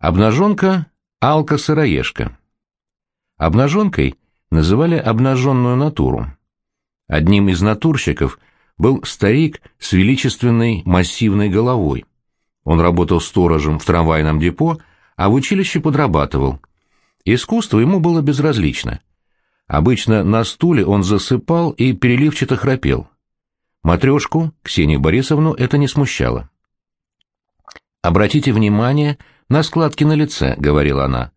Обнаженка — алка-сыроежка. Обнаженкой называли обнаженную натуру. Одним из натурщиков был старик с величественной массивной головой. Он работал сторожем в трамвайном депо, а в училище подрабатывал. Искусство ему было безразлично. Обычно на стуле он засыпал и переливчато храпел. Матрешку, Ксению Борисовну, это не смущало. «Обратите внимание на складки на лице», — говорила она.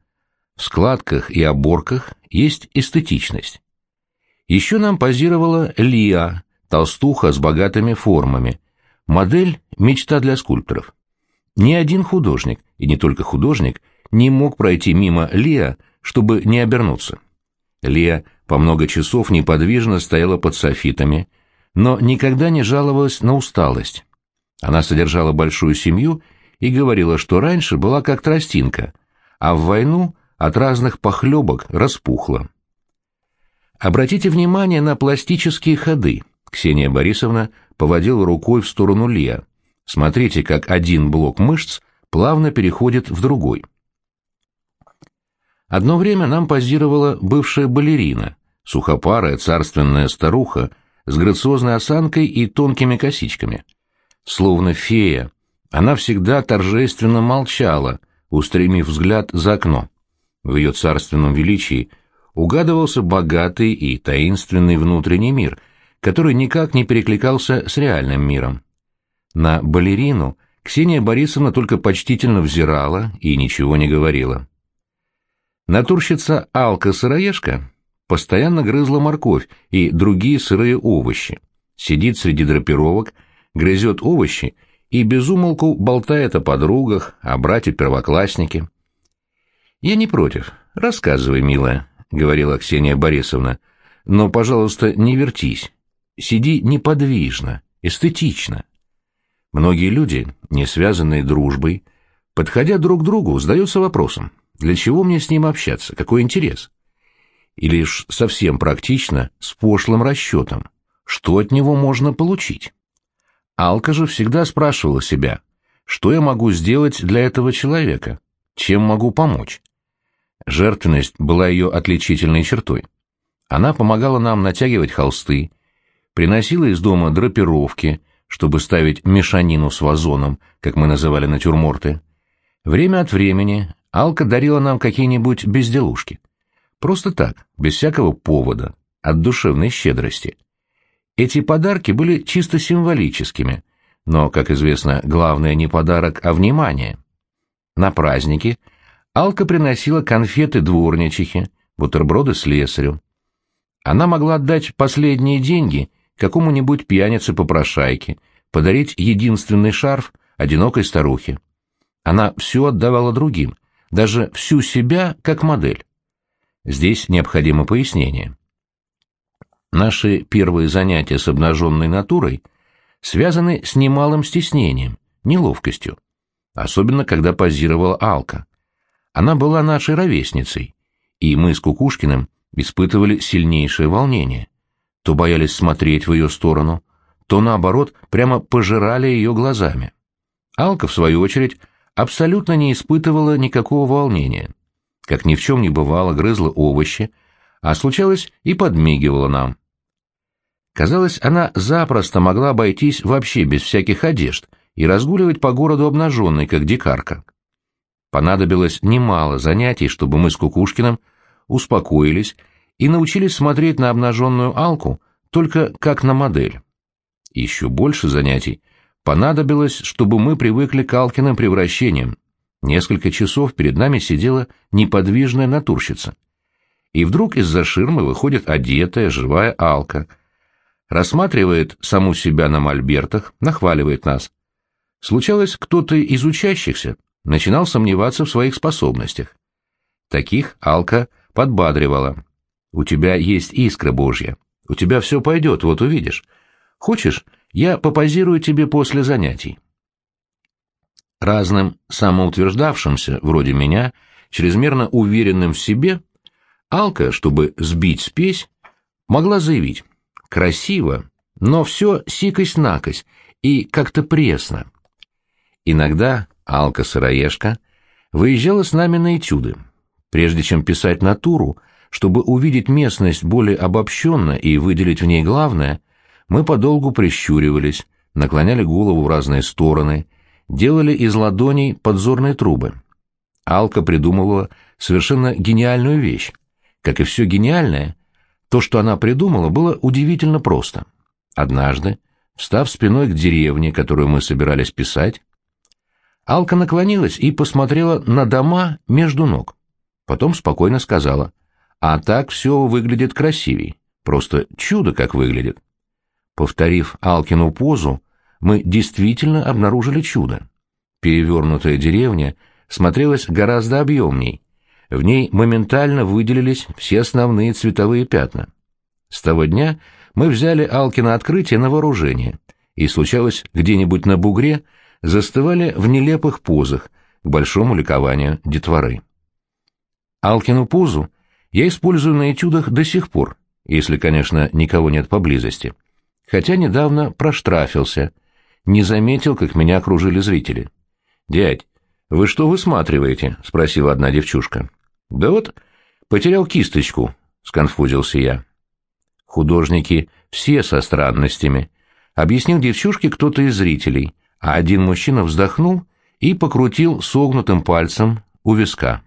«В складках и оборках есть эстетичность». Еще нам позировала Лиа, толстуха с богатыми формами. Модель — мечта для скульпторов. Ни один художник, и не только художник, не мог пройти мимо Лиа, чтобы не обернуться. Лиа по много часов неподвижно стояла под софитами, но никогда не жаловалась на усталость. Она содержала большую семью и говорила, что раньше была как тростинка, а в войну от разных похлебок распухла. Обратите внимание на пластические ходы. Ксения Борисовна поводила рукой в сторону Лия. Смотрите, как один блок мышц плавно переходит в другой. Одно время нам позировала бывшая балерина, сухопарая царственная старуха с грациозной осанкой и тонкими косичками. Словно фея, она всегда торжественно молчала, устремив взгляд за окно. В ее царственном величии угадывался богатый и таинственный внутренний мир, который никак не перекликался с реальным миром. На балерину Ксения Борисовна только почтительно взирала и ничего не говорила. Натурщица Алка-сыроежка постоянно грызла морковь и другие сырые овощи, сидит среди драпировок, грызет овощи и безумолку болтает о подругах, о брате-первокласснике. «Я не против. Рассказывай, милая», — говорила Ксения Борисовна. «Но, пожалуйста, не вертись. Сиди неподвижно, эстетично». Многие люди, не связанные дружбой, подходя друг к другу, задаются вопросом, для чего мне с ним общаться, какой интерес? И лишь совсем практично, с пошлым расчетом, что от него можно получить? Алка же всегда спрашивала себя, что я могу сделать для этого человека, чем могу помочь. Жертвенность была ее отличительной чертой. Она помогала нам натягивать холсты, приносила из дома драпировки, чтобы ставить мешанину с вазоном, как мы называли натюрморты. Время от времени Алка дарила нам какие-нибудь безделушки. Просто так, без всякого повода, от душевной щедрости. Эти подарки были чисто символическими, но, как известно, главное не подарок, а внимание. На праздники Алка приносила конфеты дворничихе, бутерброды слесарю. Она могла отдать последние деньги какому-нибудь пьянице-попрошайке, подарить единственный шарф одинокой старухе. Она все отдавала другим, даже всю себя как модель. Здесь необходимо пояснение. Наши первые занятия с обнаженной натурой связаны с немалым стеснением, неловкостью, особенно когда позировала Алка. Она была нашей ровесницей, и мы с Кукушкиным испытывали сильнейшее волнение. То боялись смотреть в ее сторону, то, наоборот, прямо пожирали ее глазами. Алка, в свою очередь, абсолютно не испытывала никакого волнения. Как ни в чем не бывало, грызла овощи, а случалось и подмигивала нам. Казалось, она запросто могла обойтись вообще без всяких одежд и разгуливать по городу обнаженной, как дикарка. Понадобилось немало занятий, чтобы мы с Кукушкиным успокоились и научились смотреть на обнаженную Алку только как на модель. Еще больше занятий понадобилось, чтобы мы привыкли к Алкиным превращениям. Несколько часов перед нами сидела неподвижная натурщица. И вдруг из-за ширмы выходит одетая, живая Алка — рассматривает саму себя на мольбертах, нахваливает нас. Случалось, кто-то из учащихся начинал сомневаться в своих способностях. Таких Алка подбадривала. «У тебя есть искра Божья. У тебя все пойдет, вот увидишь. Хочешь, я попозирую тебе после занятий?» Разным самоутверждавшимся, вроде меня, чрезмерно уверенным в себе, Алка, чтобы сбить спесь, могла заявить красиво, но все сикость-накость и как-то пресно. Иногда Алка-сыроежка выезжала с нами на этюды. Прежде чем писать натуру, чтобы увидеть местность более обобщенно и выделить в ней главное, мы подолгу прищуривались, наклоняли голову в разные стороны, делали из ладоней подзорные трубы. Алка придумывала совершенно гениальную вещь. Как и все гениальное, то, что она придумала, было удивительно просто. Однажды, встав спиной к деревне, которую мы собирались писать, Алка наклонилась и посмотрела на дома между ног. Потом спокойно сказала, «А так все выглядит красивей. Просто чудо как выглядит». Повторив Алкину позу, мы действительно обнаружили чудо. Перевернутая деревня смотрелась гораздо объемней. В ней моментально выделились все основные цветовые пятна. С того дня мы взяли Алкино открытие на вооружение, и, случалось, где-нибудь на бугре застывали в нелепых позах к большому ликованию детворы. Алкину позу я использую на этюдах до сих пор, если, конечно, никого нет поблизости. Хотя недавно проштрафился, не заметил, как меня окружили зрители. «Дядь, вы что высматриваете?» — спросила одна девчушка. «Да вот, потерял кисточку», — сконфузился я. Художники все со странностями. Объяснил девчушке кто-то из зрителей, а один мужчина вздохнул и покрутил согнутым пальцем у виска.